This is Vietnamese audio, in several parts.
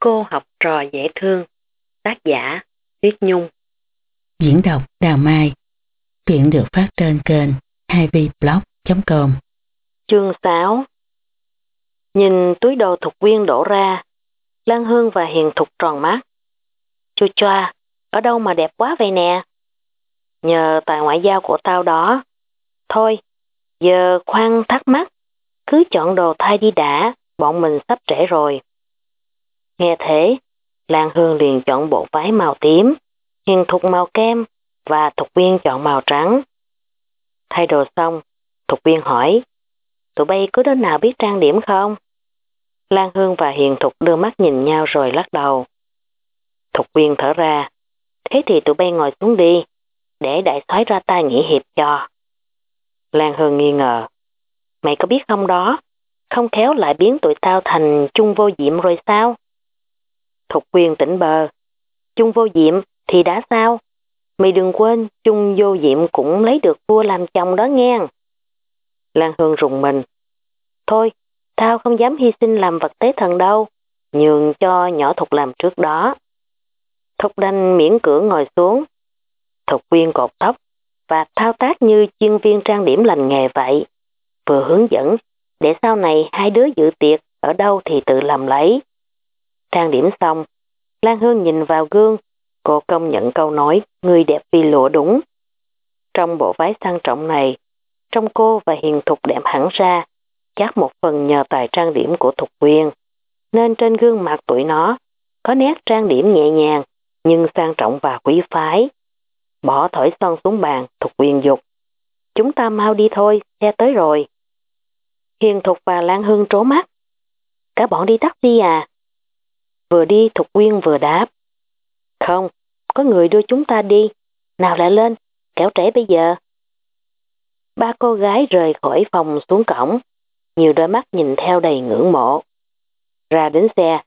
Cô học trò dễ thương. Tác giả Tuyết Nhung Diễn đọc Đào Mai Chuyện được phát trên kênh 2vblog.com Chương 6 Nhìn túi đồ thục viên đổ ra, Lan Hương và Hiền thục tròn mắt. Chua choa, ở đâu mà đẹp quá vậy nè? Nhờ tài ngoại giao của tao đó. Thôi, giờ khoan thắc mắc, cứ chọn đồ thay đi đã, bọn mình sắp trễ rồi. Nghe thế, Lan Hương liền chọn bộ váy màu tím, hiền thục màu kem và thục viên chọn màu trắng. Thay đồ xong, thục viên hỏi, tụi bay có đứa nào biết trang điểm không? Lan Hương và Hiền Thục đưa mắt nhìn nhau rồi lắc đầu. Thục viên thở ra, thế thì tụi bay ngồi xuống đi, để đại soái ra tay nghỉ hiệp cho. Lan Hương nghi ngờ, mày có biết không đó, không khéo lại biến tụi tao thành chung vô diệm rồi sao? Thục quyền tỉnh bờ. Chung vô diệm thì đã sao? Mày đừng quên chung vô diệm cũng lấy được vua làm chồng đó nghe. Lan Hương rùng mình. Thôi, tao không dám hy sinh làm vật tế thần đâu. Nhường cho nhỏ Thục làm trước đó. Thục đanh miễn cưỡng ngồi xuống. Thục quyên cột tóc và thao tác như chuyên viên trang điểm lành nghề vậy. Vừa hướng dẫn để sau này hai đứa dự tiệc ở đâu thì tự làm lấy. Trang điểm xong, Lan Hương nhìn vào gương, cô công nhận câu nói người đẹp vì lụa đúng. Trong bộ váy sang trọng này, trong cô và Hiền Thục đẹp hẳn ra, chắc một phần nhờ tài trang điểm của Thục Quyên. Nên trên gương mặt tuổi nó, có nét trang điểm nhẹ nhàng, nhưng sang trọng và quý phái. Bỏ thổi son xuống bàn, Thục Quyên dục. Chúng ta mau đi thôi, xe tới rồi. Hiền Thục và Lan Hương trố mắt. Cả bọn đi taxi à? Vừa đi Thục Quyên vừa đáp. Không, có người đưa chúng ta đi. Nào lại lên, kéo trễ bây giờ. Ba cô gái rời khỏi phòng xuống cổng. Nhiều đôi mắt nhìn theo đầy ngưỡng mộ. Ra đến xe,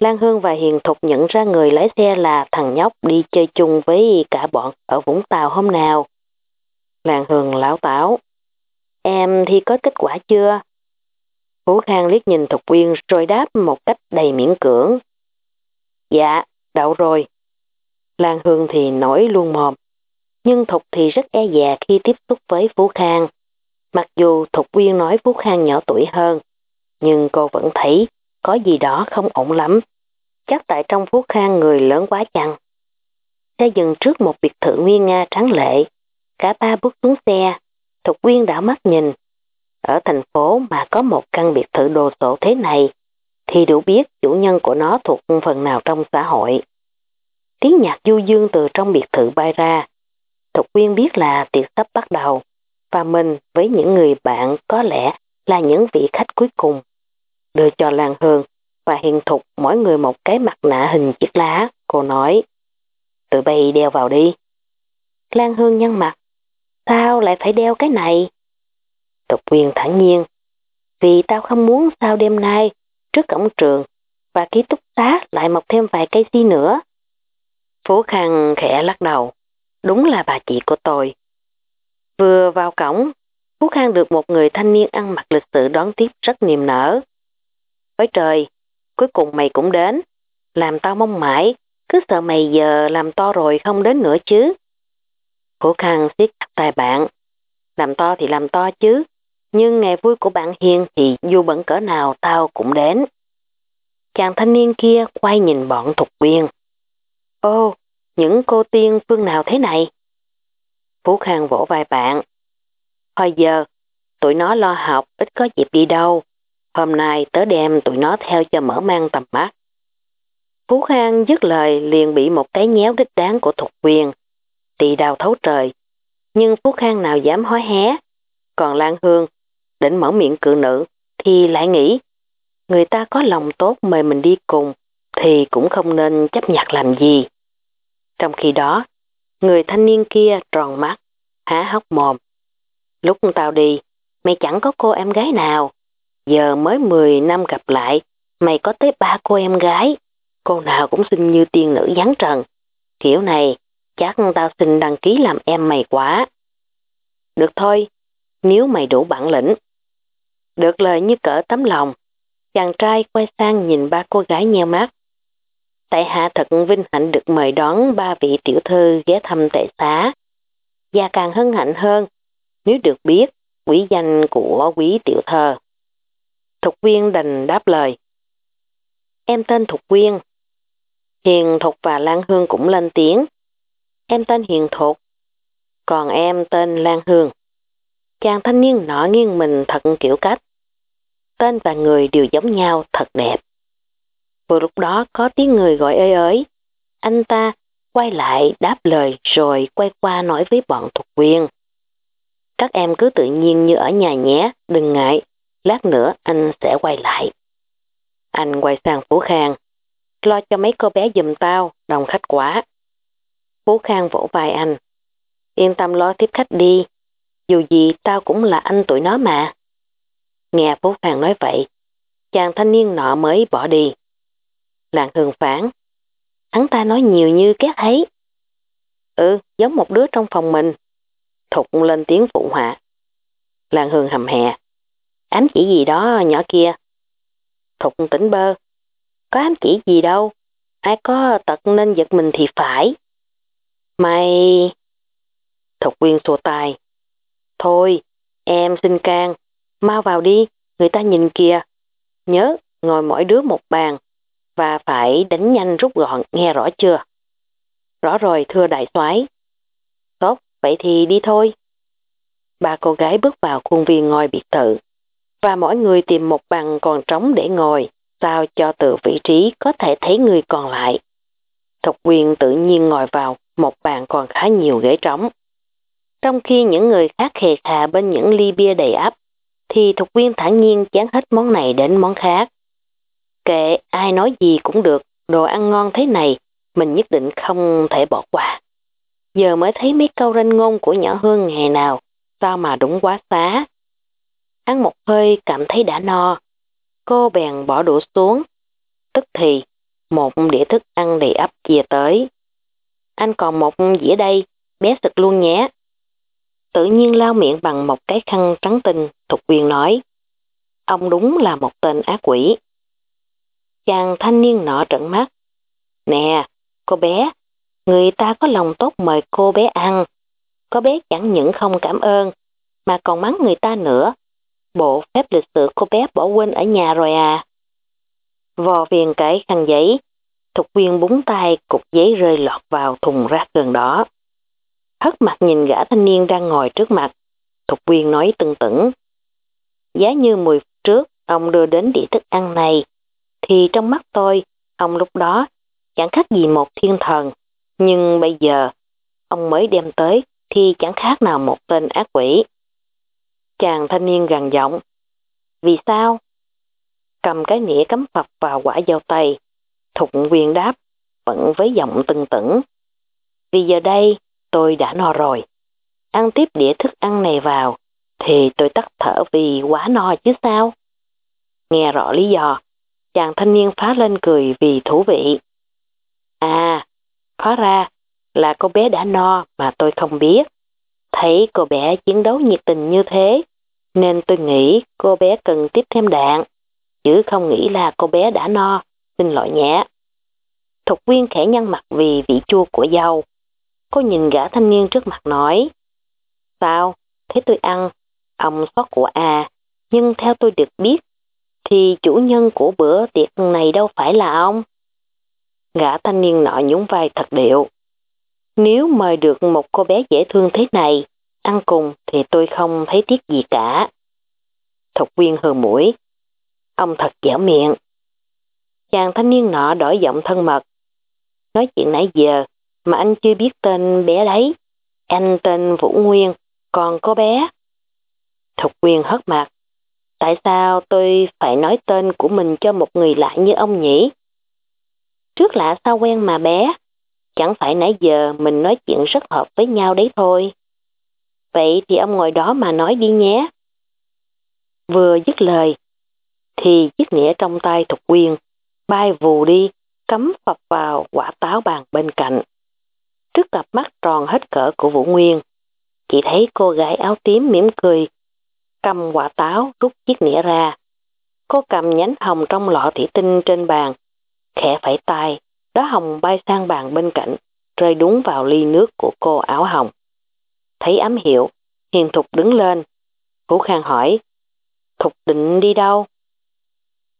Lan Hương và Hiền Thục nhận ra người lái xe là thằng nhóc đi chơi chung với cả bọn ở Vũng Tàu hôm nào. Lan Hương lão táo. Em thi có kết quả chưa? Phú Khang liếc nhìn Thục Quyên rồi đáp một cách đầy miễn cưỡng. Dạ, đậu rồi. Lan Hương thì nổi luôn mồm, nhưng Thục thì rất e dè khi tiếp xúc với Phú Khang. Mặc dù Thục Quyên nói Phú Khang nhỏ tuổi hơn, nhưng cô vẫn thấy có gì đó không ổn lắm. Chắc tại trong Phú Khang người lớn quá chăng. Xe dừng trước một biệt thự nguyên Nga trắng lệ. Cả ba bước xuống xe, Thục Quyên đã mắt nhìn. Ở thành phố mà có một căn biệt thự đồ sộ thế này thì đủ biết chủ nhân của nó thuộc phần nào trong xã hội. Tiếng nhạc du dương từ trong biệt thự bay ra. Thục Quyên biết là tiệc sắp bắt đầu và mình với những người bạn có lẽ là những vị khách cuối cùng. Đưa cho Lan Hương và Hiền Thục mỗi người một cái mặt nạ hình chiếc lá, cô nói Tụi bay đeo vào đi. Lan Hương nhăn mặt Sao lại phải đeo cái này? Thục Quyên thẳng nhiên Vì tao không muốn sau đêm nay trước cổng trường và ký túc xá lại mọc thêm vài cây si nữa. Phú Khang khẽ lắc đầu. Đúng là bà chị của tôi. Vừa vào cổng, Phú Khang được một người thanh niên ăn mặc lịch sự đón tiếp rất niềm nở. Ôi trời, cuối cùng mày cũng đến. Làm tao mong mãi, cứ sợ mày giờ làm to rồi không đến nữa chứ. Phú Khang siết chặt tay bạn. Làm to thì làm to chứ, nhưng ngày vui của bạn Hiền thì dù bận cỡ nào tao cũng đến. Chàng thanh niên kia quay nhìn bọn Thục biên. Ô, những cô tiên phương nào thế này? Phú Khang vỗ vai bạn. Hồi giờ, tụi nó lo học ít có dịp đi đâu. Hôm nay tớ đem tụi nó theo cho mở mang tầm mắt. Phú Khang dứt lời liền bị một cái nhéo đích đáng của Thục Quyền. Tì đào thấu trời. Nhưng Phú Khang nào dám hói hé. Còn Lan Hương định mở miệng cự nữ thì lại nghĩ người ta có lòng tốt mời mình đi cùng thì cũng không nên chấp nhặt làm gì. Trong khi đó, người thanh niên kia tròn mắt, há hốc mồm. Lúc tao đi, mày chẳng có cô em gái nào. Giờ mới 10 năm gặp lại, mày có tới ba cô em gái. Cô nào cũng xinh như tiên nữ giáng trần. Kiểu này, chắc tao xin đăng ký làm em mày quá. Được thôi, nếu mày đủ bản lĩnh, được lời như cỡ tấm lòng, chàng trai quay sang nhìn ba cô gái nheo mắt. tại hạ thật vinh hạnh được mời đón ba vị tiểu thư ghé thăm tệ xá. Và càng hân hạnh hơn nếu được biết quý danh của quý tiểu thơ. Thục viên đành đáp lời. Em tên Thục Viên. Hiền Thục và Lan Hương cũng lên tiếng. Em tên Hiền Thục. Còn em tên Lan Hương. Chàng thanh niên nọ nghiêng mình thật kiểu cách. Tên và người đều giống nhau thật đẹp. Vừa lúc đó có tiếng người gọi ơi ới. Anh ta quay lại đáp lời rồi quay qua nói với bọn thuộc quyền: Các em cứ tự nhiên như ở nhà nhé, đừng ngại, lát nữa anh sẽ quay lại. Anh quay sang Phú Khang. Lo cho mấy cô bé giùm tao, đồng khách quá. Phú Khang vỗ vai anh. Yên tâm lo tiếp khách đi. Dù gì tao cũng là anh tụi nó mà. Nghe Phú Khang nói vậy, chàng thanh niên nọ mới bỏ đi. Làng hương phản. Hắn ta nói nhiều như cái ấy. Ừ, giống một đứa trong phòng mình. Thục lên tiếng phụ họa. Làng hương hầm hè. Ám chỉ gì đó nhỏ kia. Thục tỉnh bơ. Có ám chỉ gì đâu. Ai có tật nên giật mình thì phải. Mày... Thục quyên xua tay. Thôi, em xin can. Mau vào đi, người ta nhìn kìa. Nhớ, ngồi mỗi đứa một bàn. Và phải đánh nhanh rút gọn, nghe rõ chưa? Rõ rồi, thưa đại soái. Tốt, vậy thì đi thôi. Ba cô gái bước vào khuôn viên ngồi biệt thự và mỗi người tìm một bàn còn trống để ngồi, sao cho từ vị trí có thể thấy người còn lại. Thục quyền tự nhiên ngồi vào một bàn còn khá nhiều ghế trống. Trong khi những người khác khề khà bên những ly bia đầy ắp, thì Thục Quyên thản nhiên chán hết món này đến món khác. Kệ ai nói gì cũng được, đồ ăn ngon thế này, mình nhất định không thể bỏ qua. Giờ mới thấy mấy câu ranh ngôn của nhỏ Hương ngày nào, sao mà đúng quá xá. Ăn một hơi cảm thấy đã no. Cô bèn bỏ đũa xuống. Tức thì, một đĩa thức ăn đầy ấp chia tới. Anh còn một dĩa đây, bé sực luôn nhé. Tự nhiên lao miệng bằng một cái khăn trắng tinh, Thục Quyền nói. Ông đúng là một tên ác quỷ. Chàng thanh niên nọ trận mắt. Nè, cô bé, người ta có lòng tốt mời cô bé ăn. Có bé chẳng những không cảm ơn, mà còn mắng người ta nữa. Bộ phép lịch sự cô bé bỏ quên ở nhà rồi à. Vò viền cái khăn giấy, Thục quyền búng tay cục giấy rơi lọt vào thùng rác gần đó. Hất mặt nhìn gã thanh niên đang ngồi trước mặt. Thục viên nói tưng tửng. Giá như 10 phút trước ông đưa đến đĩa thức ăn này, thì trong mắt tôi, ông lúc đó chẳng khác gì một thiên thần. Nhưng bây giờ, ông mới đem tới thì chẳng khác nào một tên ác quỷ. Chàng thanh niên gằn giọng. Vì sao? Cầm cái nĩa cắm phập vào quả dao tay. Thục quyền đáp, vẫn với giọng tưng tửng. Vì giờ đây, tôi đã no rồi. Ăn tiếp đĩa thức ăn này vào, thì tôi tắt thở vì quá no chứ sao? Nghe rõ lý do, chàng thanh niên phá lên cười vì thú vị. À, hóa ra là cô bé đã no mà tôi không biết. Thấy cô bé chiến đấu nhiệt tình như thế, nên tôi nghĩ cô bé cần tiếp thêm đạn, chứ không nghĩ là cô bé đã no, xin lỗi nhé. Thục viên khẽ nhăn mặt vì vị chua của dâu. Cô nhìn gã thanh niên trước mặt nói, Sao, thấy tôi ăn, ông xót của à, nhưng theo tôi được biết, thì chủ nhân của bữa tiệc này đâu phải là ông. Gã thanh niên nọ nhún vai thật điệu. Nếu mời được một cô bé dễ thương thế này, ăn cùng thì tôi không thấy tiếc gì cả. Thục viên hờ mũi. Ông thật dẻo miệng. Chàng thanh niên nọ đổi giọng thân mật. Nói chuyện nãy giờ mà anh chưa biết tên bé đấy. Anh tên Vũ Nguyên, còn có bé. Thục Quyền hất mặt. Tại sao tôi phải nói tên của mình cho một người lạ như ông nhỉ? Trước lạ sao quen mà bé. Chẳng phải nãy giờ mình nói chuyện rất hợp với nhau đấy thôi. Vậy thì ông ngồi đó mà nói đi nhé. Vừa dứt lời, thì chiếc nĩa trong tay Thục Quyền bay vù đi, cắm phập vào quả táo bàn bên cạnh. Trước cặp mắt tròn hết cỡ của Vũ Nguyên, chỉ thấy cô gái áo tím mỉm cười, cầm quả táo rút chiếc nĩa ra. Cô cầm nhánh hồng trong lọ thủy tinh trên bàn, khẽ phải tay Đó hồng bay sang bàn bên cạnh, rơi đúng vào ly nước của cô áo hồng. Thấy ám hiệu, hiền thục đứng lên. vũ Khang hỏi, Thục định đi đâu?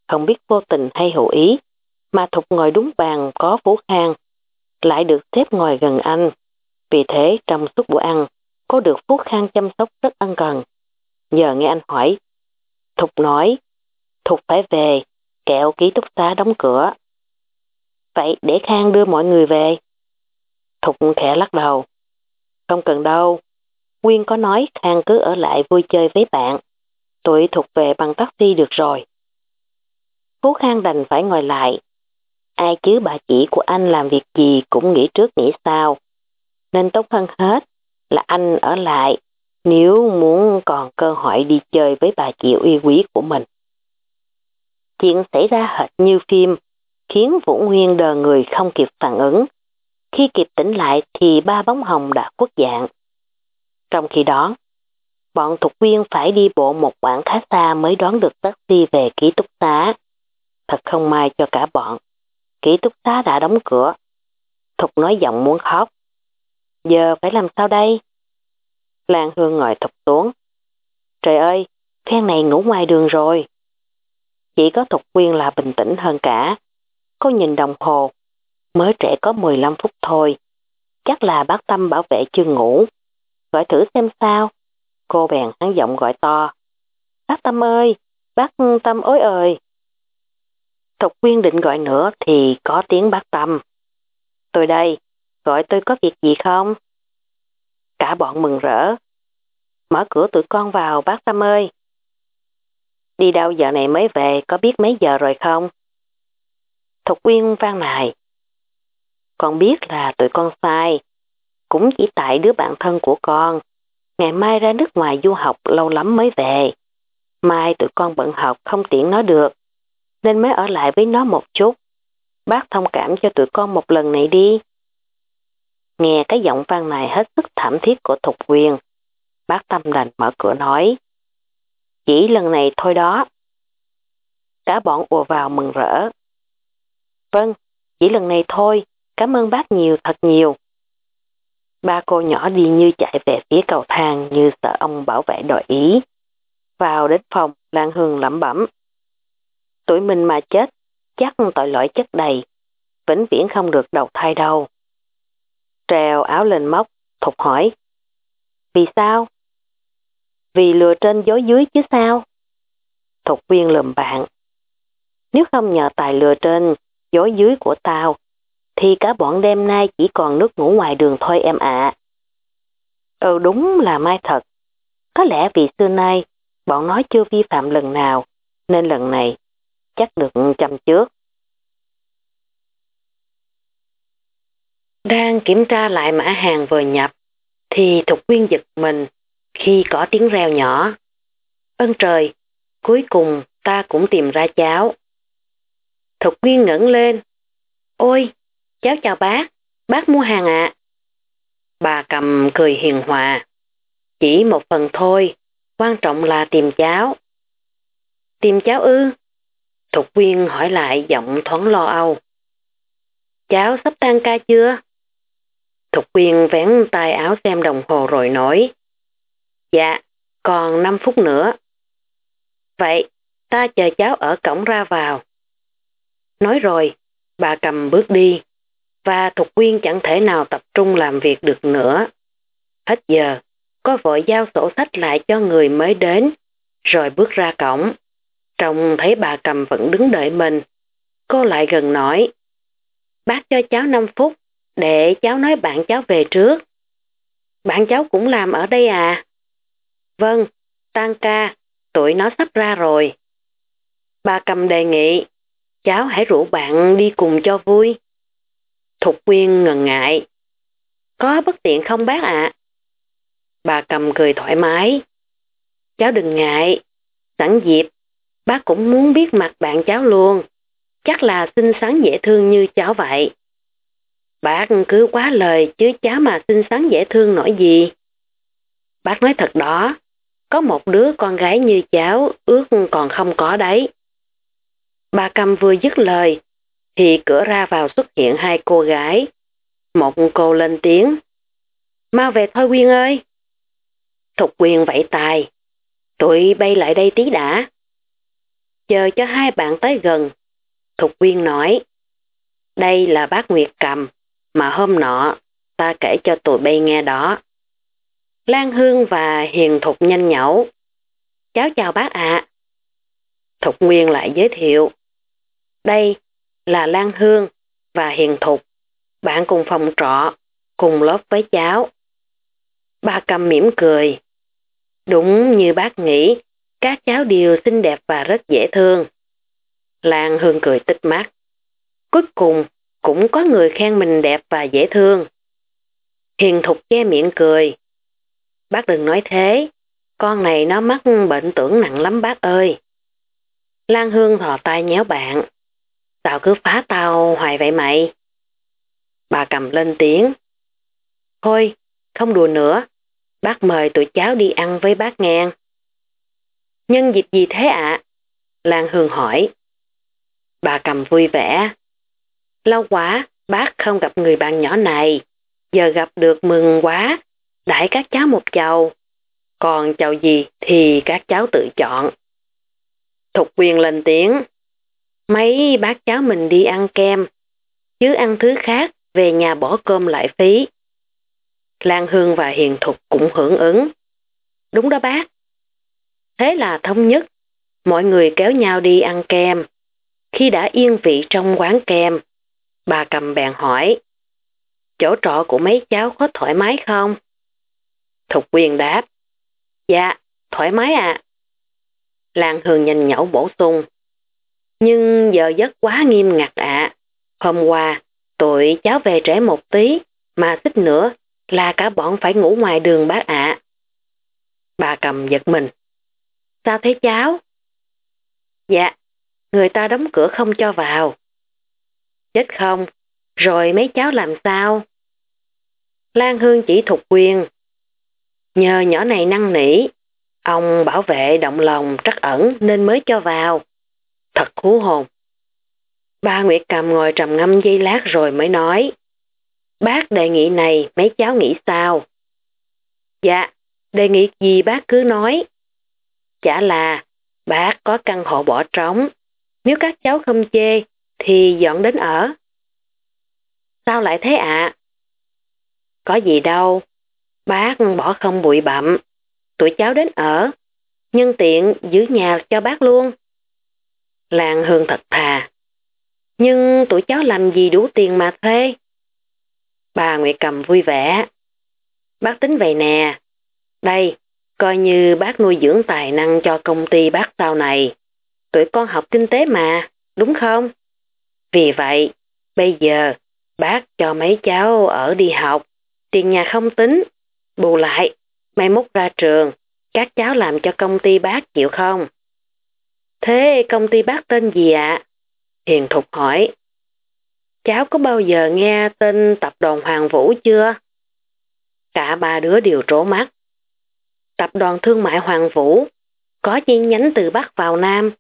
Không biết vô tình hay hữu ý, mà Thục ngồi đúng bàn có vũ Khang, lại được xếp ngồi gần anh. Vì thế trong suốt bữa ăn, cô được Phú Khang chăm sóc rất ân cần. Giờ nghe anh hỏi, Thục nói, Thục phải về, kẹo ký túc xá đóng cửa. Vậy để Khang đưa mọi người về. Thục khẽ lắc đầu. Không cần đâu. Quyên có nói Khang cứ ở lại vui chơi với bạn. Tụi Thục về bằng taxi được rồi. Phú Khang đành phải ngồi lại. Ai chứ bà chỉ của anh làm việc gì cũng nghĩ trước nghĩ sau. Nên tốt hơn hết là anh ở lại nếu muốn còn cơ hội đi chơi với bà chị uy quý của mình. Chuyện xảy ra hệt như phim, khiến Vũ Nguyên đờ người không kịp phản ứng. Khi kịp tỉnh lại thì ba bóng hồng đã khuất dạng. Trong khi đó, bọn thuộc viên phải đi bộ một quãng khá xa mới đón được taxi về ký túc xá. Thật không may cho cả bọn. Ký túc xá đã đóng cửa. Thục nói giọng muốn khóc. Giờ phải làm sao đây? Lan Hương ngồi thục xuống. Trời ơi, phen này ngủ ngoài đường rồi. Chỉ có Thục Quyên là bình tĩnh hơn cả. Cô nhìn đồng hồ, mới trẻ có 15 phút thôi. Chắc là bác Tâm bảo vệ chưa ngủ. Gọi thử xem sao. Cô bèn hắn giọng gọi to. Bác Tâm ơi, bác Tâm ối ơi. Thục Quyên định gọi nữa thì có tiếng bác Tâm. Tôi đây, gọi tôi có việc gì không? Cả bọn mừng rỡ. Mở cửa tụi con vào bác Tâm ơi. Đi đâu giờ này mới về, có biết mấy giờ rồi không? Thục Quyên vang nài. Con biết là tụi con sai. Cũng chỉ tại đứa bạn thân của con. Ngày mai ra nước ngoài du học lâu lắm mới về. Mai tụi con bận học không tiện nó được. Nên mới ở lại với nó một chút. Bác thông cảm cho tụi con một lần này đi. Nghe cái giọng vang này hết sức thảm thiết của Thục Quyền. Bác Tâm đành mở cửa nói. Chỉ lần này thôi đó. Cả bọn ùa vào mừng rỡ. Vâng, chỉ lần này thôi, cảm ơn bác nhiều thật nhiều. Ba cô nhỏ đi như chạy về phía cầu thang như sợ ông bảo vệ đội ý. Vào đến phòng, Lan Hương lẩm bẩm. Tuổi mình mà chết, chắc tội lỗi chất đầy, vĩnh viễn không được đầu thai đâu. Trèo áo lên móc, thục hỏi. Vì sao? Vì lừa trên dối dưới chứ sao? Thục viên lùm bạn. Nếu không nhờ tài lừa trên, dối dưới của tao, thì cả bọn đêm nay chỉ còn nước ngủ ngoài đường thôi em ạ. Ừ đúng là mai thật. Có lẽ vì xưa nay, bọn nó chưa vi phạm lần nào, nên lần này chắc được chăm trước. Đang kiểm tra lại mã hàng vừa nhập, thì Thục Quyên giật mình khi có tiếng reo nhỏ. Ơn trời, cuối cùng ta cũng tìm ra cháo. Thục Quyên ngẩng lên. Ôi, cháu chào bác, bác mua hàng ạ. Bà cầm cười hiền hòa. Chỉ một phần thôi, quan trọng là tìm cháu. Tìm cháu ư? Thục Quyên hỏi lại giọng thoáng lo âu. Cháu sắp tan ca chưa? Thục Quyên vén tay áo xem đồng hồ rồi nói. Dạ, còn 5 phút nữa. Vậy, ta chờ cháu ở cổng ra vào. Nói rồi, bà cầm bước đi, và Thục Quyên chẳng thể nào tập trung làm việc được nữa. Hết giờ, có vội giao sổ sách lại cho người mới đến, rồi bước ra cổng. Trông thấy bà cầm vẫn đứng đợi mình. Cô lại gần nói, bác cho cháu 5 phút, để cháu nói bạn cháu về trước. Bạn cháu cũng làm ở đây à? Vâng, tan ca, tụi nó sắp ra rồi. Bà cầm đề nghị, cháu hãy rủ bạn đi cùng cho vui. Thục quyên ngần ngại. Có bất tiện không bác ạ? Bà cầm cười thoải mái. Cháu đừng ngại, sẵn dịp, bác cũng muốn biết mặt bạn cháu luôn. Chắc là xinh xắn dễ thương như cháu vậy. Bác cứ quá lời chứ cháu mà xinh xắn dễ thương nổi gì. Bác nói thật đó, có một đứa con gái như cháu ước còn không có đấy. Bà cầm vừa dứt lời, thì cửa ra vào xuất hiện hai cô gái. Một cô lên tiếng. Mau về thôi Quyên ơi. Thục Quyên vẫy tài. Tụi bay lại đây tí đã. Chờ cho hai bạn tới gần. Thục Quyên nói. Đây là bác Nguyệt Cầm, mà hôm nọ ta kể cho tụi bay nghe đó. Lan Hương và Hiền Thục nhanh nhẩu. Cháu chào bác ạ. Thục Nguyên lại giới thiệu. Đây là Lan Hương và Hiền Thục, bạn cùng phòng trọ, cùng lớp với cháu. Ba cầm mỉm cười. Đúng như bác nghĩ, các cháu đều xinh đẹp và rất dễ thương. Lan Hương cười tích mắt. Cuối cùng, cũng có người khen mình đẹp và dễ thương. Hiền Thục che miệng cười. Bác đừng nói thế, con này nó mắc bệnh tưởng nặng lắm bác ơi. Lan Hương thò tay nhéo bạn. Sao cứ phá tao hoài vậy mày? Bà cầm lên tiếng. Thôi, không đùa nữa. Bác mời tụi cháu đi ăn với bác ngang. Nhân dịp gì thế ạ? Lan Hương hỏi. Bà cầm vui vẻ. Lâu quá, bác không gặp người bạn nhỏ này. Giờ gặp được mừng quá. Đãi các cháu một chầu. Còn chầu gì thì các cháu tự chọn. Thục quyền lên tiếng. Mấy bác cháu mình đi ăn kem, chứ ăn thứ khác về nhà bỏ cơm lại phí. Lan Hương và Hiền Thục cũng hưởng ứng. Đúng đó bác. Thế là thống nhất, mọi người kéo nhau đi ăn kem. Khi đã yên vị trong quán kem, bà cầm bèn hỏi, chỗ trọ của mấy cháu có thoải mái không? Thục quyền đáp, dạ, thoải mái ạ. À. Lan Hương nhanh nhẩu bổ sung. Nhưng giờ giấc quá nghiêm ngặt ạ. Hôm qua, tụi cháu về trễ một tí, mà xích nữa là cả bọn phải ngủ ngoài đường bác ạ. Bà cầm giật mình. Sao thế cháu? Dạ, người ta đóng cửa không cho vào. Chết không? Rồi mấy cháu làm sao? Lan Hương chỉ thuộc quyền. Nhờ nhỏ này năng nỉ, Ông bảo vệ động lòng trắc ẩn nên mới cho vào. Thật hú hồn. Ba Nguyệt Cầm ngồi trầm ngâm giây lát rồi mới nói. Bác đề nghị này mấy cháu nghĩ sao? Dạ, đề nghị gì bác cứ nói. Chả là, bác có căn hộ bỏ trống. Nếu các cháu không chê, thì dọn đến ở. Sao lại thế ạ? Có gì đâu, bác bỏ không bụi bặm, tụi cháu đến ở, nhân tiện giữ nhà cho bác luôn. Làng Hương thật thà. Nhưng tụi cháu làm gì đủ tiền mà thuê? Bà Nguyệt Cầm vui vẻ. Bác tính vậy nè. Đây, coi như bác nuôi dưỡng tài năng cho công ty bác sau này. Tụi con học kinh tế mà, đúng không? Vì vậy, bây giờ bác cho mấy cháu ở đi học, tiền nhà không tính, bù lại Mai mốt ra trường, các cháu làm cho công ty bác chịu không? Thế công ty bác tên gì ạ? Hiền Thục hỏi. Cháu có bao giờ nghe tên tập đoàn Hoàng Vũ chưa? Cả ba đứa đều trố mắt. Tập đoàn thương mại Hoàng Vũ có chi nhánh từ Bắc vào Nam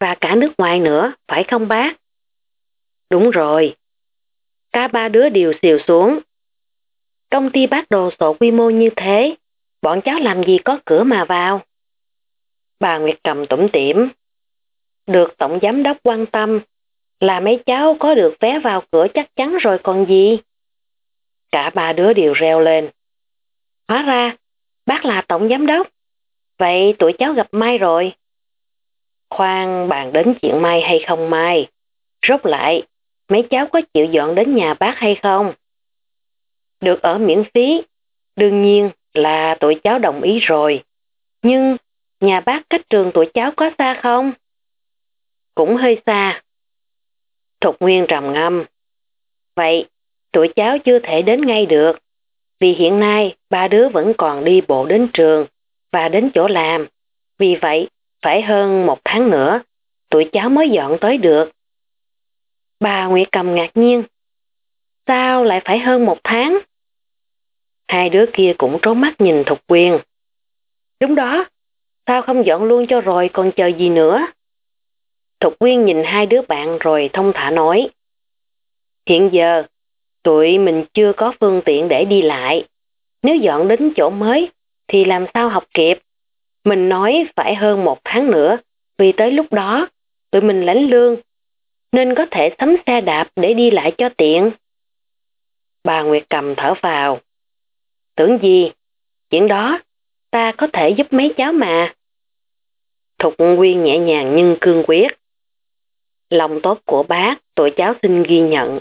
và cả nước ngoài nữa, phải không bác? Đúng rồi. Cả ba đứa đều xìu xuống. Công ty bác đồ sổ quy mô như thế, bọn cháu làm gì có cửa mà vào. Bà Nguyệt cầm tủm tỉm. Được Tổng Giám đốc quan tâm là mấy cháu có được vé vào cửa chắc chắn rồi còn gì. Cả ba đứa đều reo lên. Hóa ra, bác là Tổng Giám đốc. Vậy tụi cháu gặp Mai rồi. Khoan bàn đến chuyện Mai hay không Mai. Rốt lại, mấy cháu có chịu dọn đến nhà bác hay không? Được ở miễn phí, đương nhiên là tụi cháu đồng ý rồi. Nhưng nhà bác cách trường tụi cháu có xa không? Cũng hơi xa. Thục Nguyên trầm ngâm. Vậy, tụi cháu chưa thể đến ngay được. Vì hiện nay, ba đứa vẫn còn đi bộ đến trường và đến chỗ làm. Vì vậy, phải hơn một tháng nữa, tụi cháu mới dọn tới được. Bà Nguyệt Cầm ngạc nhiên. Sao lại phải hơn một tháng? Hai đứa kia cũng trốn mắt nhìn Thục Quyên. Đúng đó, sao không dọn luôn cho rồi còn chờ gì nữa? Thục Quyên nhìn hai đứa bạn rồi thông thả nói. Hiện giờ, tụi mình chưa có phương tiện để đi lại. Nếu dọn đến chỗ mới, thì làm sao học kịp? Mình nói phải hơn một tháng nữa, vì tới lúc đó, tụi mình lãnh lương, nên có thể sắm xe đạp để đi lại cho tiện. Bà Nguyệt cầm thở vào. Tưởng gì? Chuyện đó, ta có thể giúp mấy cháu mà. Thục Nguyên nhẹ nhàng nhưng cương quyết. Lòng tốt của bác, tụi cháu xin ghi nhận.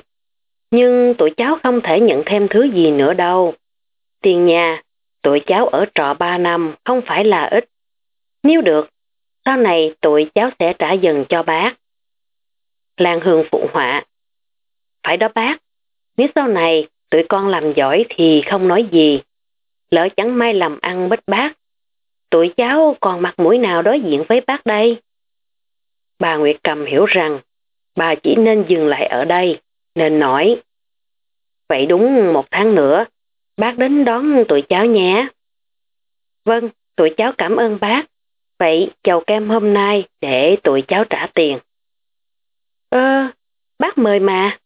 Nhưng tụi cháu không thể nhận thêm thứ gì nữa đâu. Tiền nhà, tụi cháu ở trọ 3 năm không phải là ít. Nếu được, sau này tụi cháu sẽ trả dần cho bác. Lan Hương phụ họa. Phải đó bác, nếu sau này tụi con làm giỏi thì không nói gì. Lỡ chẳng may làm ăn bích bác. Tụi cháu còn mặt mũi nào đối diện với bác đây? Bà Nguyệt Cầm hiểu rằng bà chỉ nên dừng lại ở đây, nên nói. Vậy đúng một tháng nữa, bác đến đón tụi cháu nhé. Vâng, tụi cháu cảm ơn bác. Vậy chầu kem hôm nay để tụi cháu trả tiền. Ơ, bác mời mà.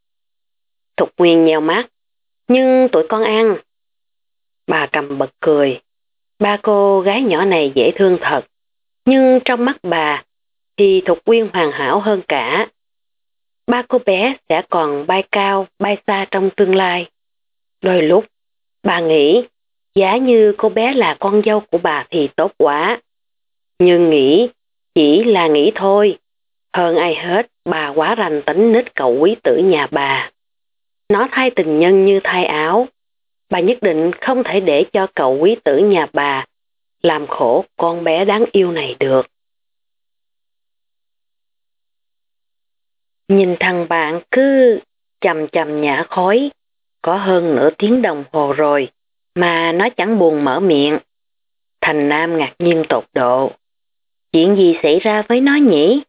Thục Nguyên nhèo mắt. Nhưng tụi con ăn. Bà cầm bật cười. Ba cô gái nhỏ này dễ thương thật. Nhưng trong mắt bà thì Thục Nguyên hoàn hảo hơn cả. Ba cô bé sẽ còn bay cao, bay xa trong tương lai. Đôi lúc, bà nghĩ giá như cô bé là con dâu của bà thì tốt quá. Nhưng nghĩ chỉ là nghĩ thôi. Hơn ai hết, bà quá rành tính nết cậu quý tử nhà bà. Nó thay tình nhân như thay áo. Bà nhất định không thể để cho cậu quý tử nhà bà làm khổ con bé đáng yêu này được. Nhìn thằng bạn cứ chầm chầm nhả khói, có hơn nửa tiếng đồng hồ rồi, mà nó chẳng buồn mở miệng. Thành Nam ngạc nhiên tột độ. Chuyện gì xảy ra với nó nhỉ?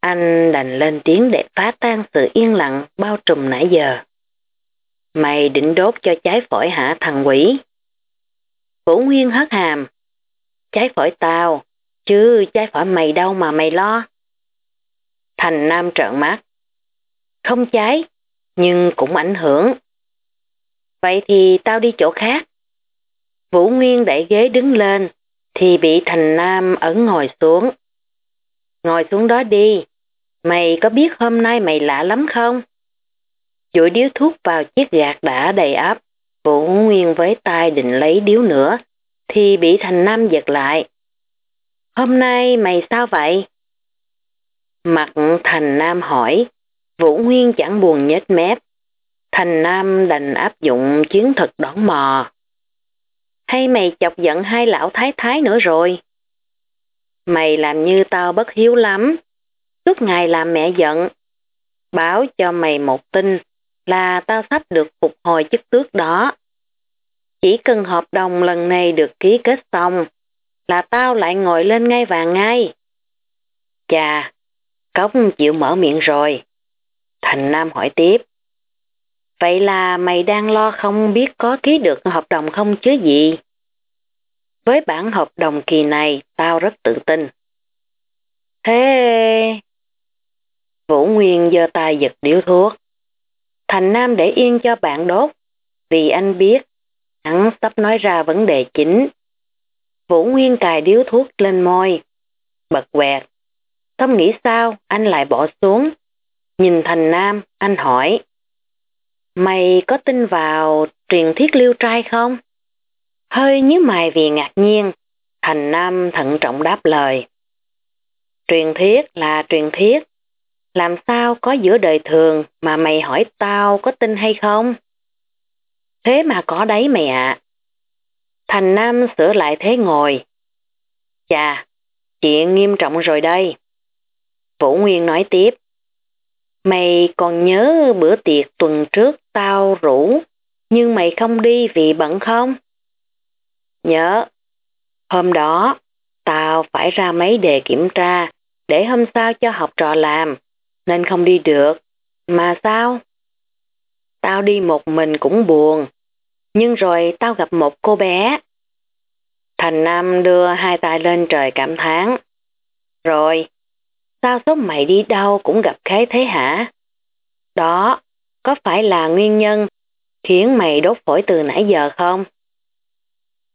Anh đành lên tiếng để phá tan sự yên lặng bao trùm nãy giờ. Mày định đốt cho trái phổi hả thằng quỷ? Vũ Nguyên hất hàm. Trái phổi tao, chứ trái phổi mày đâu mà mày lo. Thành Nam trợn mắt. Không cháy, nhưng cũng ảnh hưởng. Vậy thì tao đi chỗ khác. Vũ Nguyên đẩy ghế đứng lên, thì bị Thành Nam ẩn ngồi xuống. Ngồi xuống đó đi, mày có biết hôm nay mày lạ lắm không? Chuỗi điếu thuốc vào chiếc gạt đã đầy áp, Vũ Nguyên với tay định lấy điếu nữa, thì bị Thành Nam giật lại. Hôm nay mày sao vậy? Mặt Thành Nam hỏi, Vũ Nguyên chẳng buồn nhếch mép. Thành Nam đành áp dụng chiến thuật đón mò. Hay mày chọc giận hai lão thái thái nữa rồi? Mày làm như tao bất hiếu lắm. Suốt ngày làm mẹ giận. Báo cho mày một tin là tao sắp được phục hồi chức tước đó. Chỉ cần hợp đồng lần này được ký kết xong là tao lại ngồi lên ngay vàng ngay. Chà, Cốc chịu mở miệng rồi. Thành Nam hỏi tiếp. Vậy là mày đang lo không biết có ký được hợp đồng không chứ gì? Với bản hợp đồng kỳ này, tao rất tự tin. Thế... Vũ Nguyên giơ tay giật điếu thuốc. Thành Nam để yên cho bạn đốt, vì anh biết, hắn sắp nói ra vấn đề chính. Vũ Nguyên cài điếu thuốc lên môi, bật quẹt. Không nghĩ sao, anh lại bỏ xuống. Nhìn Thành Nam, anh hỏi. Mày có tin vào truyền thiết liêu trai không? Hơi nhíu mày vì ngạc nhiên, Thành Nam thận trọng đáp lời. Truyền thuyết là truyền thuyết, làm sao có giữa đời thường mà mày hỏi tao có tin hay không? Thế mà có đấy mày ạ. Thành Nam sửa lại thế ngồi. Chà, chuyện nghiêm trọng rồi đây. Vũ Nguyên nói tiếp. Mày còn nhớ bữa tiệc tuần trước tao rủ, nhưng mày không đi vì bận không? Nhớ, hôm đó tao phải ra mấy đề kiểm tra để hôm sau cho học trò làm, nên không đi được. Mà sao? Tao đi một mình cũng buồn, nhưng rồi tao gặp một cô bé. Thành Nam đưa hai tay lên trời cảm thán. Rồi, sao số mày đi đâu cũng gặp khái thế hả? Đó, có phải là nguyên nhân khiến mày đốt phổi từ nãy giờ không?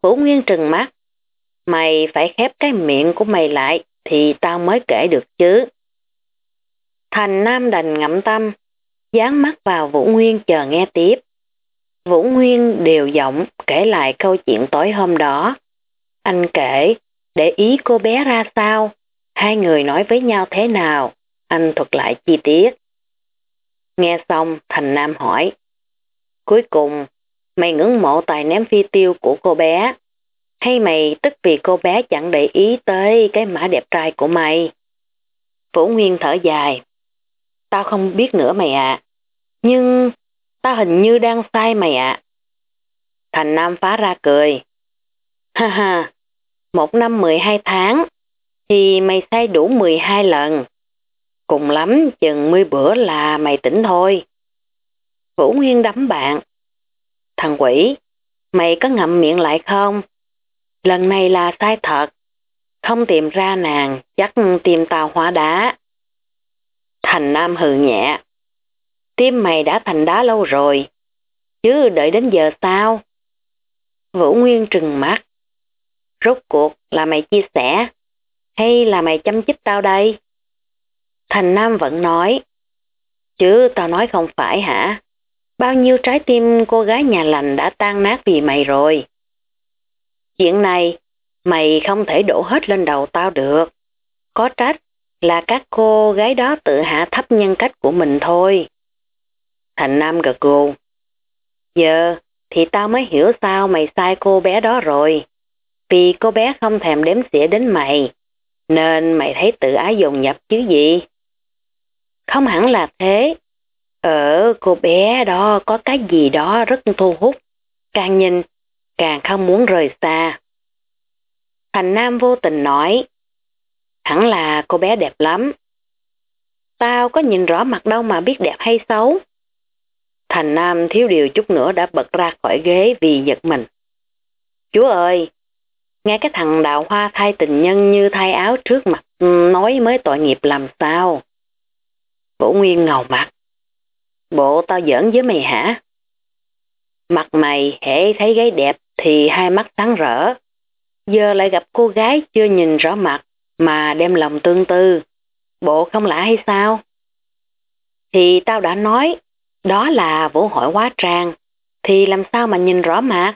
Vũ Nguyên trừng mắt. Mày phải khép cái miệng của mày lại thì tao mới kể được chứ. Thành Nam đành ngậm tâm, dán mắt vào Vũ Nguyên chờ nghe tiếp. Vũ Nguyên đều giọng kể lại câu chuyện tối hôm đó. Anh kể, để ý cô bé ra sao, hai người nói với nhau thế nào, anh thuật lại chi tiết. Nghe xong, Thành Nam hỏi. Cuối cùng, mày ngưỡng mộ tài ném phi tiêu của cô bé, hay mày tức vì cô bé chẳng để ý tới cái mã đẹp trai của mày? Vũ Nguyên thở dài. Tao không biết nữa mày ạ. Nhưng tao hình như đang sai mày ạ. Thành Nam phá ra cười. Ha ha, một năm 12 tháng, thì mày sai đủ 12 lần. Cùng lắm chừng 10 bữa là mày tỉnh thôi. Vũ Nguyên đấm bạn. Thằng quỷ, mày có ngậm miệng lại không? Lần này là sai thật. Không tìm ra nàng, chắc tìm tàu hóa đá. Thành Nam hừ nhẹ. Tim mày đã thành đá lâu rồi. Chứ đợi đến giờ sao? Vũ Nguyên trừng mắt. Rốt cuộc là mày chia sẻ, hay là mày chăm chích tao đây? Thành Nam vẫn nói. Chứ tao nói không phải hả? Bao nhiêu trái tim cô gái nhà lành đã tan nát vì mày rồi. Chuyện này, mày không thể đổ hết lên đầu tao được. Có trách là các cô gái đó tự hạ thấp nhân cách của mình thôi. Thành Nam gật gù. Giờ thì tao mới hiểu sao mày sai cô bé đó rồi. Vì cô bé không thèm đếm xỉa đến mày, nên mày thấy tự ái dồn nhập chứ gì. Không hẳn là thế. Ở cô bé đó có cái gì đó rất thu hút. Càng nhìn, càng không muốn rời xa. Thành Nam vô tình nói, hẳn là cô bé đẹp lắm. Tao có nhìn rõ mặt đâu mà biết đẹp hay xấu. Thành Nam thiếu điều chút nữa đã bật ra khỏi ghế vì giật mình. Chúa ơi, nghe cái thằng đạo hoa thay tình nhân như thay áo trước mặt nói mới tội nghiệp làm sao. Vũ Nguyên ngầu mặt. Bộ tao giỡn với mày hả? Mặt mày hễ thấy gái đẹp thì hai mắt sáng rỡ. Giờ lại gặp cô gái chưa nhìn rõ mặt mà đem lòng tương tư. Bộ không lạ hay sao? Thì tao đã nói, đó là vũ hội quá trang, thì làm sao mà nhìn rõ mặt?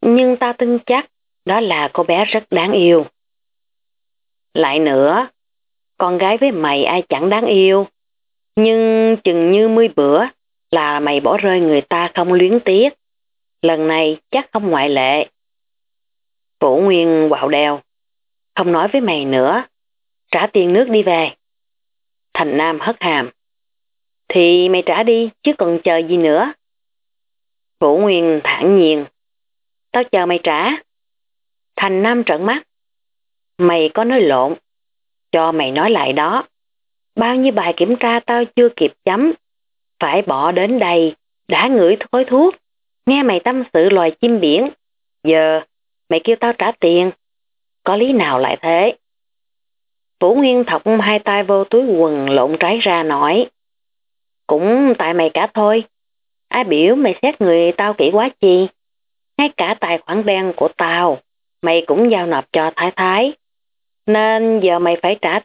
Nhưng ta tin chắc đó là cô bé rất đáng yêu. Lại nữa, con gái với mày ai chẳng đáng yêu, nhưng chừng như mươi bữa là mày bỏ rơi người ta không luyến tiếc. Lần này chắc không ngoại lệ. Vũ Nguyên quạo đeo. Không nói với mày nữa. Trả tiền nước đi về. Thành Nam hất hàm. Thì mày trả đi chứ còn chờ gì nữa. Vũ Nguyên thản nhiên. Tao chờ mày trả. Thành Nam trợn mắt. Mày có nói lộn. Cho mày nói lại đó. Bao nhiêu bài kiểm tra tao chưa kịp chấm. Phải bỏ đến đây. Đã ngửi thối thuốc. Nghe mày tâm sự loài chim biển. Giờ mày kêu tao trả tiền. Có lý nào lại thế? Vũ Nguyên thọc hai tay vô túi quần lộn trái ra nói. Cũng tại mày cả thôi. Ai biểu mày xét người tao kỹ quá chi. Ngay cả tài khoản đen của tao, mày cũng giao nộp cho thái thái. Nên giờ mày phải trả,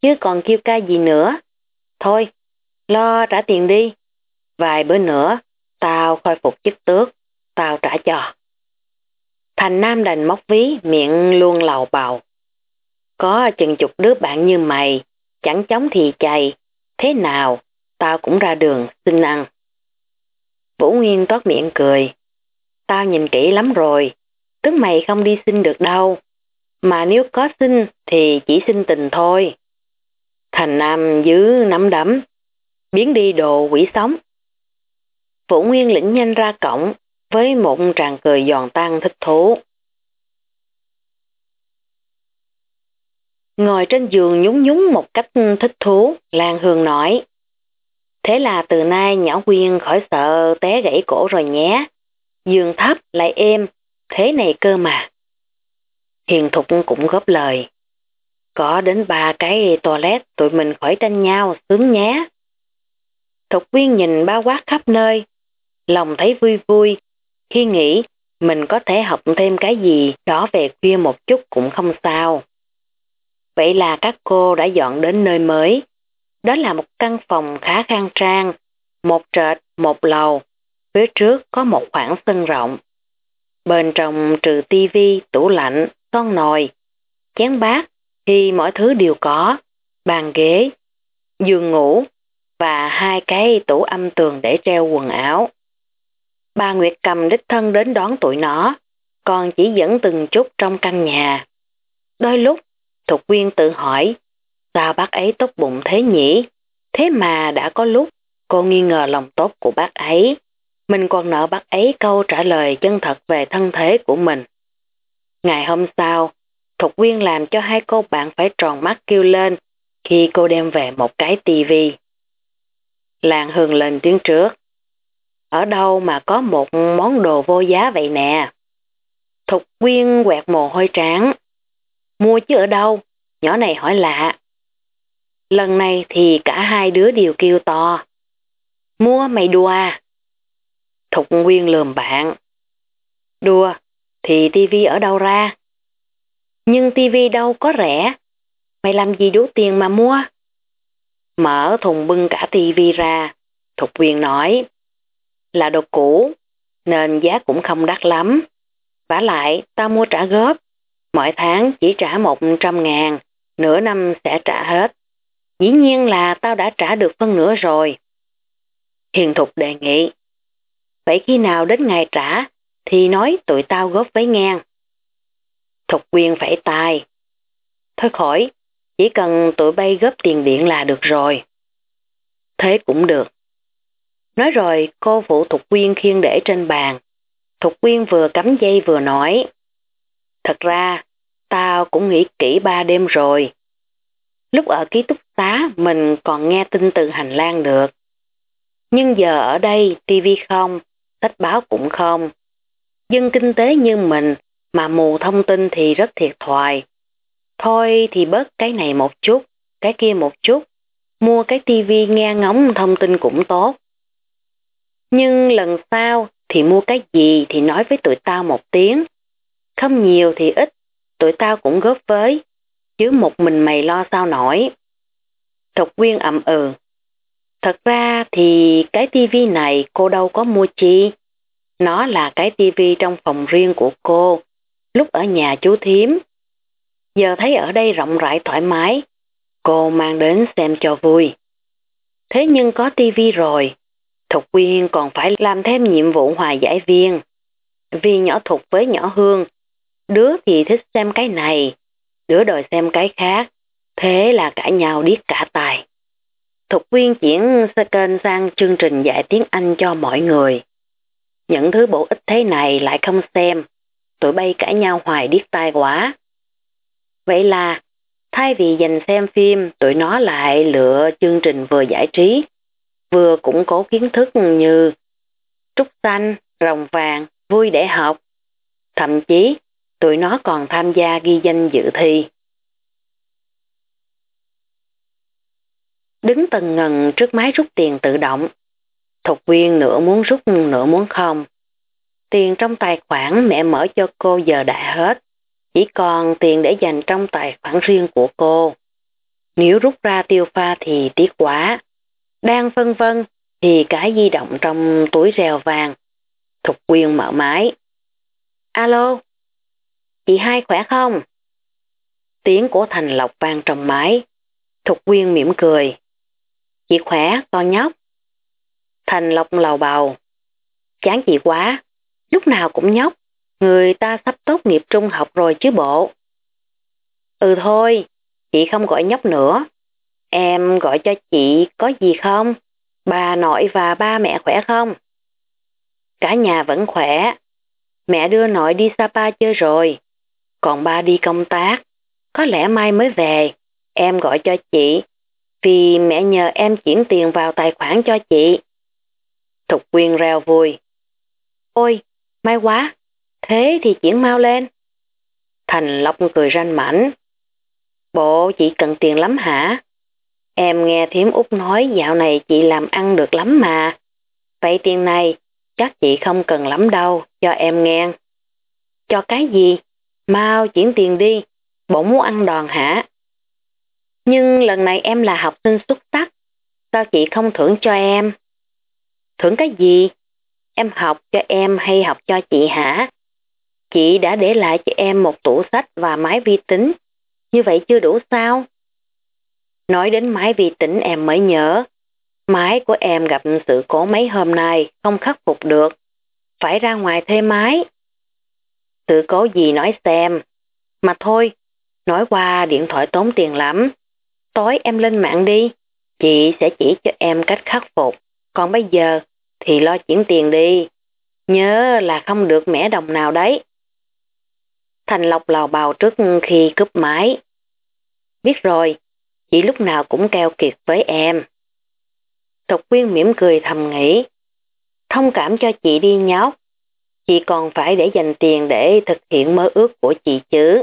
chứ còn kêu ca gì nữa. Thôi, lo trả tiền đi. Vài bữa nữa, tao khôi phục chức tước, tao trả cho. Thành Nam đành móc ví, miệng luôn lầu bầu. Có chừng chục đứa bạn như mày, chẳng chống thì chày, thế nào, tao cũng ra đường xin ăn. Vũ Nguyên toát miệng cười. Tao nhìn kỹ lắm rồi, tức mày không đi xin được đâu. Mà nếu có xin thì chỉ xin tình thôi. Thành Nam giữ nắm đấm, biến đi đồ quỷ sống. Vũ Nguyên lĩnh nhanh ra cổng với một tràng cười giòn tan thích thú. Ngồi trên giường nhún nhún một cách thích thú, Lan Hương nói. Thế là từ nay nhỏ quyên khỏi sợ té gãy cổ rồi nhé. Giường thấp lại êm, thế này cơ mà. Hiền Thục cũng góp lời. Có đến ba cái toilet tụi mình khỏi tranh nhau, sướng nhé. Thục viên nhìn bao quát khắp nơi, lòng thấy vui vui, khi nghĩ mình có thể học thêm cái gì đó về khuya một chút cũng không sao. Vậy là các cô đã dọn đến nơi mới. Đó là một căn phòng khá khang trang, một trệt, một lầu. Phía trước có một khoảng sân rộng. Bên trong trừ tivi, tủ lạnh, con nồi, chén bát thì mọi thứ đều có, bàn ghế, giường ngủ và hai cái tủ âm tường để treo quần áo. Bà Nguyệt cầm đích thân đến đón tụi nó, còn chỉ dẫn từng chút trong căn nhà. Đôi lúc, Thục Quyên tự hỏi, sao bác ấy tốt bụng thế nhỉ? Thế mà đã có lúc cô nghi ngờ lòng tốt của bác ấy. Mình còn nợ bác ấy câu trả lời chân thật về thân thế của mình. Ngày hôm sau, Thục Quyên làm cho hai cô bạn phải tròn mắt kêu lên khi cô đem về một cái tivi. Làng hường lên tiếng trước. Ở đâu mà có một món đồ vô giá vậy nè? Thục Quyên quẹt mồ hôi tráng. Mua chứ ở đâu? Nhỏ này hỏi lạ. Lần này thì cả hai đứa đều kêu to. Mua mày đùa à? Thục Nguyên lườm bạn. Đùa, thì tivi ở đâu ra? Nhưng tivi đâu có rẻ. Mày làm gì đủ tiền mà mua? Mở thùng bưng cả tivi ra. Thục Nguyên nói. Là đồ cũ, nên giá cũng không đắt lắm. vả lại, tao mua trả góp. Mỗi tháng chỉ trả 100 ngàn, nửa năm sẽ trả hết. Dĩ nhiên là tao đã trả được phân nửa rồi. Hiền Thục đề nghị. Vậy khi nào đến ngày trả, thì nói tụi tao góp với ngang. Thục quyên phải tài. Thôi khỏi, chỉ cần tụi bay góp tiền điện là được rồi. Thế cũng được. Nói rồi cô phụ Thục Quyên khiên để trên bàn. Thục Quyên vừa cắm dây vừa nói. Thật ra, tao cũng nghĩ kỹ ba đêm rồi. Lúc ở ký túc xá mình còn nghe tin từ hành lang được. Nhưng giờ ở đây tivi không, sách báo cũng không. Dân kinh tế như mình mà mù thông tin thì rất thiệt thòi. Thôi thì bớt cái này một chút, cái kia một chút. Mua cái tivi nghe ngóng thông tin cũng tốt. Nhưng lần sau thì mua cái gì thì nói với tụi tao một tiếng. Không nhiều thì ít, tụi tao cũng góp với. Chứ một mình mày lo sao nổi. Thục quyên ậm ừ. Thật ra thì cái tivi này cô đâu có mua chi. Nó là cái tivi trong phòng riêng của cô, lúc ở nhà chú Thiếm. Giờ thấy ở đây rộng rãi thoải mái, cô mang đến xem cho vui. Thế nhưng có tivi rồi, Thục Quyên còn phải làm thêm nhiệm vụ hòa giải viên. Vì nhỏ Thục với nhỏ Hương, đứa thì thích xem cái này, đứa đòi xem cái khác, thế là cả nhau điếc cả tài. Thục viên chuyển kênh sang chương trình dạy tiếng Anh cho mọi người. Những thứ bổ ích thế này lại không xem, tụi bay cãi nhau hoài điếc tai quá. Vậy là, thay vì dành xem phim, tụi nó lại lựa chương trình vừa giải trí, vừa củng cố kiến thức như trúc xanh, rồng vàng, vui để học. Thậm chí, tụi nó còn tham gia ghi danh dự thi. Đứng tầng ngần trước máy rút tiền tự động. Thục viên nửa muốn rút nửa muốn không. Tiền trong tài khoản mẹ mở cho cô giờ đã hết. Chỉ còn tiền để dành trong tài khoản riêng của cô. Nếu rút ra tiêu pha thì tiếc quá. Đang phân vân thì cái di động trong túi rèo vàng. Thục quyên mở máy. Alo, chị hai khỏe không? Tiếng của Thành Lộc vang trong máy. Thục quyên mỉm cười. Chị khỏe, con nhóc. Thành Lộc lầu bầu. Chán chị quá, lúc nào cũng nhóc. Người ta sắp tốt nghiệp trung học rồi chứ bộ. Ừ thôi, chị không gọi nhóc nữa. Em gọi cho chị có gì không? Bà nội và ba mẹ khỏe không? Cả nhà vẫn khỏe. Mẹ đưa nội đi Sapa chơi rồi. Còn ba đi công tác. Có lẽ mai mới về. Em gọi cho chị. Vì mẹ nhờ em chuyển tiền vào tài khoản cho chị. Thục quyên reo vui. Ôi, may quá. Thế thì chuyển mau lên. Thành Lộc cười ranh mảnh. Bộ chị cần tiền lắm hả? Em nghe thiếm út nói dạo này chị làm ăn được lắm mà. Vậy tiền này chắc chị không cần lắm đâu, cho em nghe. Cho cái gì? Mau chuyển tiền đi, Bộ muốn ăn đòn hả? Nhưng lần này em là học sinh xuất sắc, sao chị không thưởng cho em? Thưởng cái gì? Em học cho em hay học cho chị hả? Chị đã để lại cho em một tủ sách và máy vi tính, như vậy chưa đủ sao? Nói đến máy vi tính em mới nhớ, máy của em gặp sự cố mấy hôm nay không khắc phục được, phải ra ngoài thuê máy. Sự cố gì nói xem, mà thôi, nói qua điện thoại tốn tiền lắm. Tối em lên mạng đi, chị sẽ chỉ cho em cách khắc phục, còn bây giờ thì lo chuyển tiền đi. Nhớ là không được mẻ đồng nào đấy. Thành Lộc lào bào trước khi cướp máy. Biết rồi, chị lúc nào cũng keo kiệt với em. Thục quyên mỉm cười thầm nghĩ. Thông cảm cho chị đi nhóc. Chị còn phải để dành tiền để thực hiện mơ ước của chị chứ.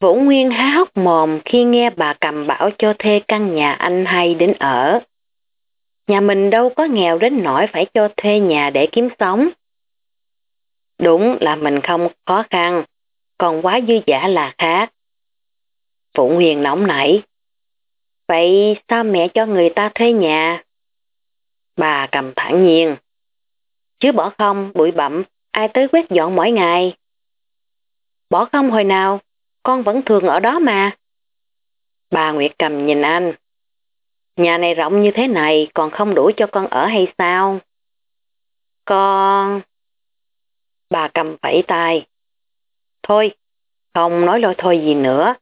Vũ Nguyên há hốc mồm khi nghe bà cầm bảo cho thuê căn nhà anh hay đến ở. Nhà mình đâu có nghèo đến nỗi phải cho thuê nhà để kiếm sống. Đúng là mình không khó khăn, còn quá dư giả là khác. Phụ Huyền nóng nảy. Vậy sao mẹ cho người ta thuê nhà? Bà cầm thẳng nhiên. Chứ bỏ không, bụi bậm, ai tới quét dọn mỗi ngày? Bỏ không hồi nào, con vẫn thường ở đó mà. Bà Nguyệt cầm nhìn anh. Nhà này rộng như thế này còn không đủ cho con ở hay sao? Con... Bà cầm vẫy tay. Thôi, không nói lôi thôi gì nữa.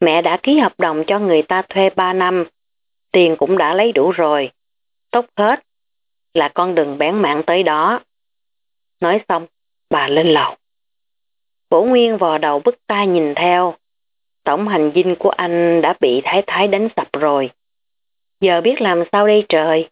Mẹ đã ký hợp đồng cho người ta thuê 3 năm. Tiền cũng đã lấy đủ rồi. Tốt hết. Là con đừng bén mạng tới đó. Nói xong, bà lên lầu. Bổ Nguyên vò đầu bức tai nhìn theo. Tổng hành dinh của anh đã bị thái thái đánh sập rồi. Giờ biết làm sao đây trời?